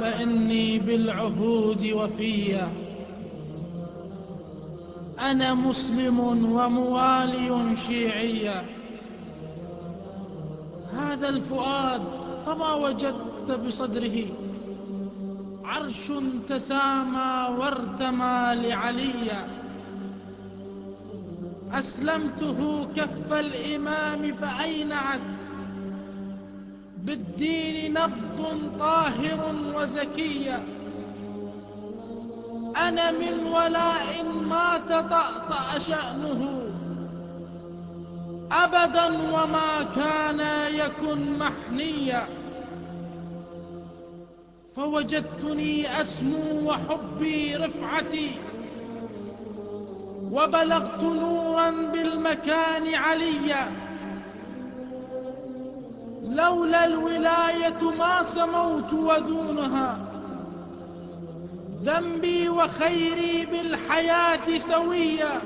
فإني بالعهود وفيا. أنا مسلم وموالي شيعيا هذا الفؤاد فما وجدت بصدره. عرش تسامى وارتمى لعليا. أسلمته كف الإمام فأينعت. بالدين نبض طاهر وزكيا أنا من ولاء ما تطأطأ شأنه. أبدا وما كان يكن محنيا. فوجدتني أسمو وحبي رفعتي. وبلغت نورا بالمكان عليا. لولا الولاية ما سموت ودونها. ذنبي وخيري بالحياة سويا.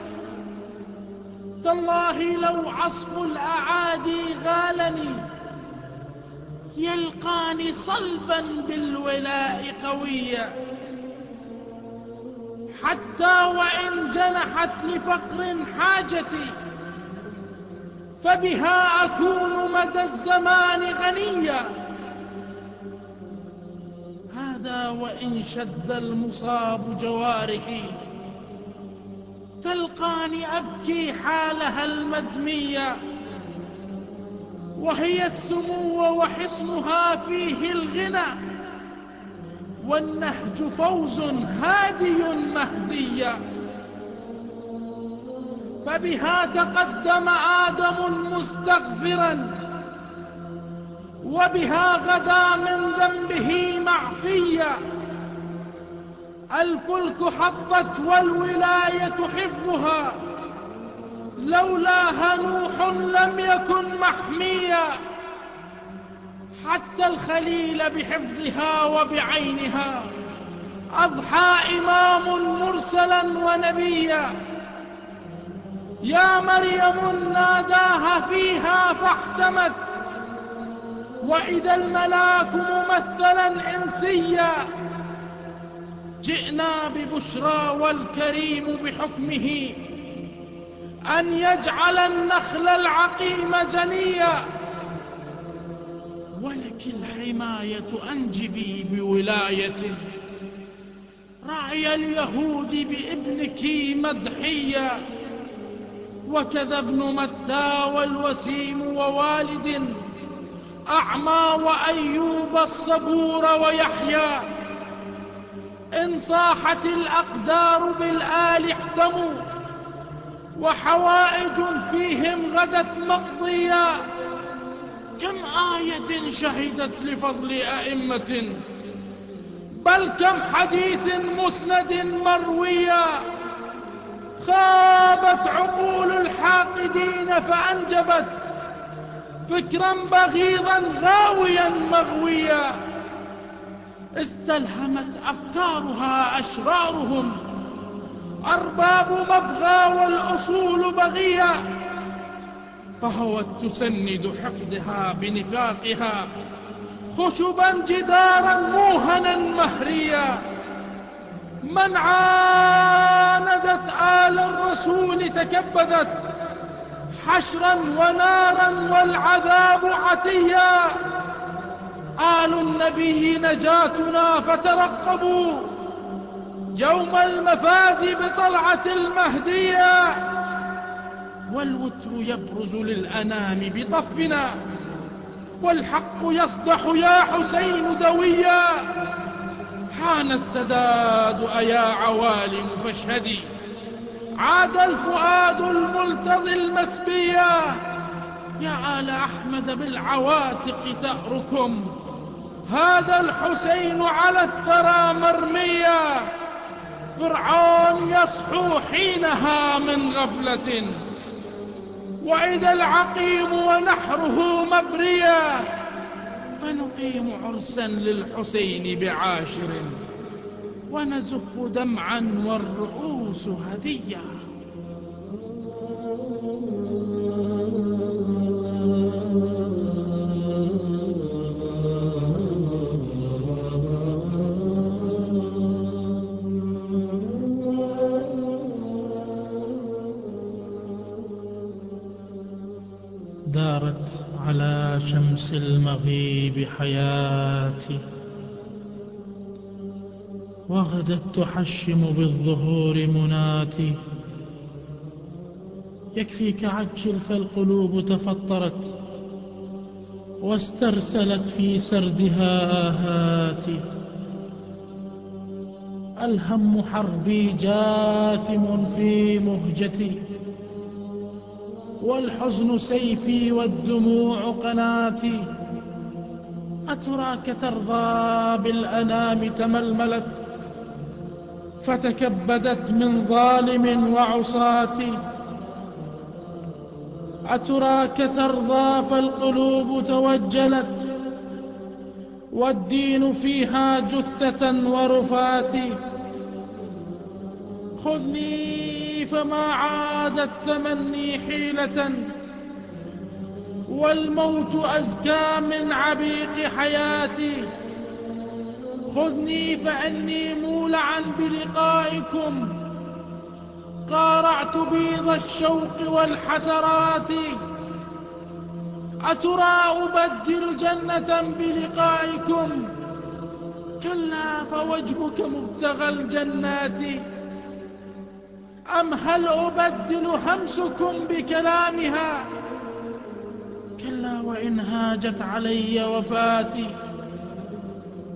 تالله لو عصف الأعادي غالني. يلقاني صلبا بالولاء قويا. حتى وإن جنحت لفقر حاجتي. فبها أكون مدى الزمان غنيا. هذا وإن شد المصاب جوارحي. تلقاني أبكي حالها المدمية. وهي السمو وحصنها فيه الغنى. والنهج فوز هادي مهدي فبها تقدم آدم مستغفرا وبها غدا من ذنبه معفيا الفلك حطت والولاية حفظها لولاها نوح لم يكن محميا. حتى الخليل بحفظها وبعينها أضحى إمام مرسلا ونبيا. يا مريم ناداها فيها فاحتمت. وإذا الملاك ممثلا إنسيا جئنا ببشرى والكريم بحكمه أن يجعل النخل العقيم جنيا. ولك الحماية أنجبي بولاية رعي اليهود بابنك مدحيا. وكذا ابن متى والوسيم ووالد أعمى وأيوب الصبور ويحيى إن صاحت الأقدار بالآل احتموا وحوائج فيهم غدت مقضيا كم آية شهدت لفضل أئمة بل كم حديث مسند مرويا خابت عقول الحاقدين فأنجبت فكرا بغيضا غاويا مغويا استلهمت أفكارها أشرارهم أرباب مبغى والأصول بغيا فهوت تسند حقدها بنفاقها خشبا جدارا موهنا مهريا من عاندت آل الرسول تكبدت حشرا ونارا والعذاب عتيا. آل النبي نجاتنا فترقبوا يوم المفاز بطلعة المهدية. والوتر يبرز للأنام بطفنا والحق يصدح يا حسين دويا. حان السداد أيا عوالم فاشهدي. عاد الفؤاد الملتضي المسبيا يا آل أحمد بالعواتق ثأركم. هذا الحسين على الثرى مرميا فرعون يصحو حينها من غفلة. وإذا العقيم ونحره مبريا فنقيم عرسا للحسين بعاشر ونزف دمعا والرؤوس هديا حياتي. وغدت تحشم بالظهور مناتي. يكفيك عجل فالقلوب تفطرت واسترسلت في سردها آهاتي. ألهم حربي جاثم في مهجتي. والحزن سيفي والدموع قناتي. أتراك ترضى بالأنام تململت فتكبدت من ظالم وعصاتي أتراك ترضى فالقلوب توجلت والدين فيها جثة ورفات. خذني فما عاد التمني حيلة والموت أزكى من عبيق حياتي. خذني فأني مولعا بلقائكم. قارعت بيض الشوق والحسرات. أترى أبدل جنة بلقائكم؟ كلا فوجهك مبتغى الجنات. أم هل أبدل همسكم بكلامها؟ كلا وإن هاجت علي وفاتي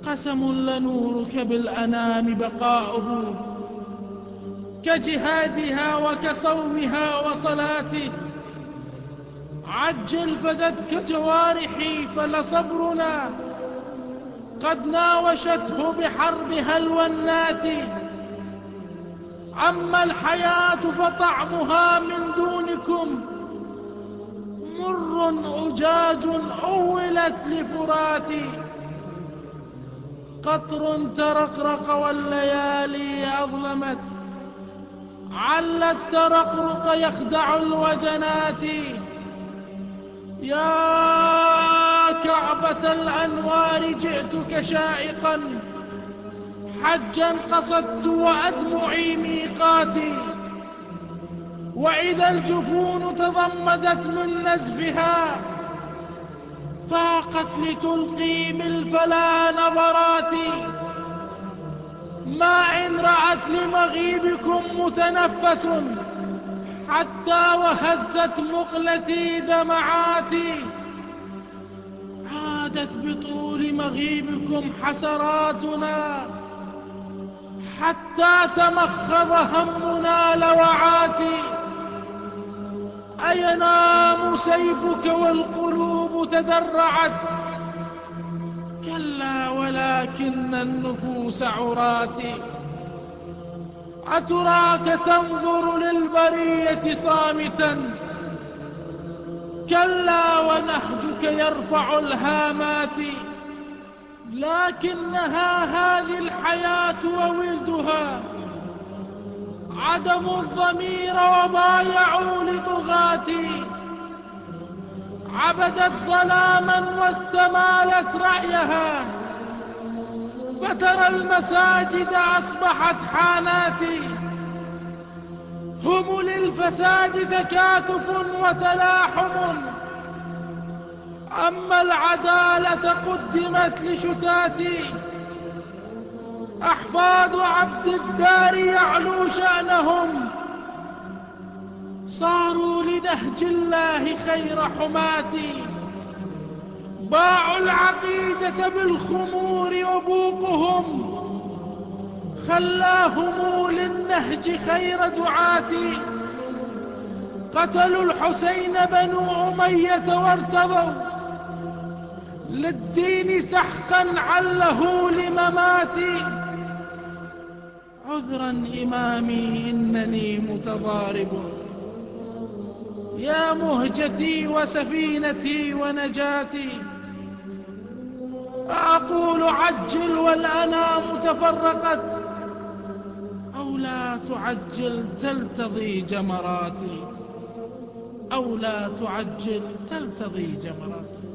قسم لنورك بالأنام بقاؤه كجهادها وكصومها وصلاته عجل فدتك جوارحي فلصبرنا قد ناوشته بحربها الونات أما الحياة فطعمها من دونكم مر أجاج أولت لفراتي. قطر ترقرق والليالي أظلمت. عل الترقرق يخدع الوجنات. يا كعبة الأنوار جئتك شائقا. حجا قصدت وأدمعي ميقاتي. وإذا الجفون تضمدت من نزفها فاقت لتلقي بالفلا نظراتي ما إن رأت لمغيبكم متنفس حتى وهزت مقلتي دمعاتي عادت بطول مغيبكم حسراتنا حتى تمخض همنا لوعاتي. أينام سيفك والقلوب تدرعت؟ كلا ولكن النفوس عراتي أتراك تنظر للبرية صامتا؟ كلا ونهجك يرفع الهامات. لكنها هذه الحياة وولدها. عدم الضمير وضايعوا لطغاتي. عبدت ظلاما واستمالت رأيها. فترى المساجد أصبحت حاناتي. هم للفساد تكاتف وتلاحم. أما العدالة قدمت لشتاتي. أحفاد عبد الدار يعلو شأنهم. صاروا لنهج الله خير حماتي. باعوا العقيدة بالخمور وبوقهم خلاهم للنهج خير دعاتي. قتلوا الحسين بنو أمية وارتضوا. للدين سحقا عله لمماتي. عذرا إمامي إنني متضارب. يا مهجتي وسفينتي ونجاتي. أقول عجل والأنام تفرقت أو لا تعجل تلتضي جمراتي. أو لا تعجل تلتضي جمراتي.